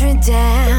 Dance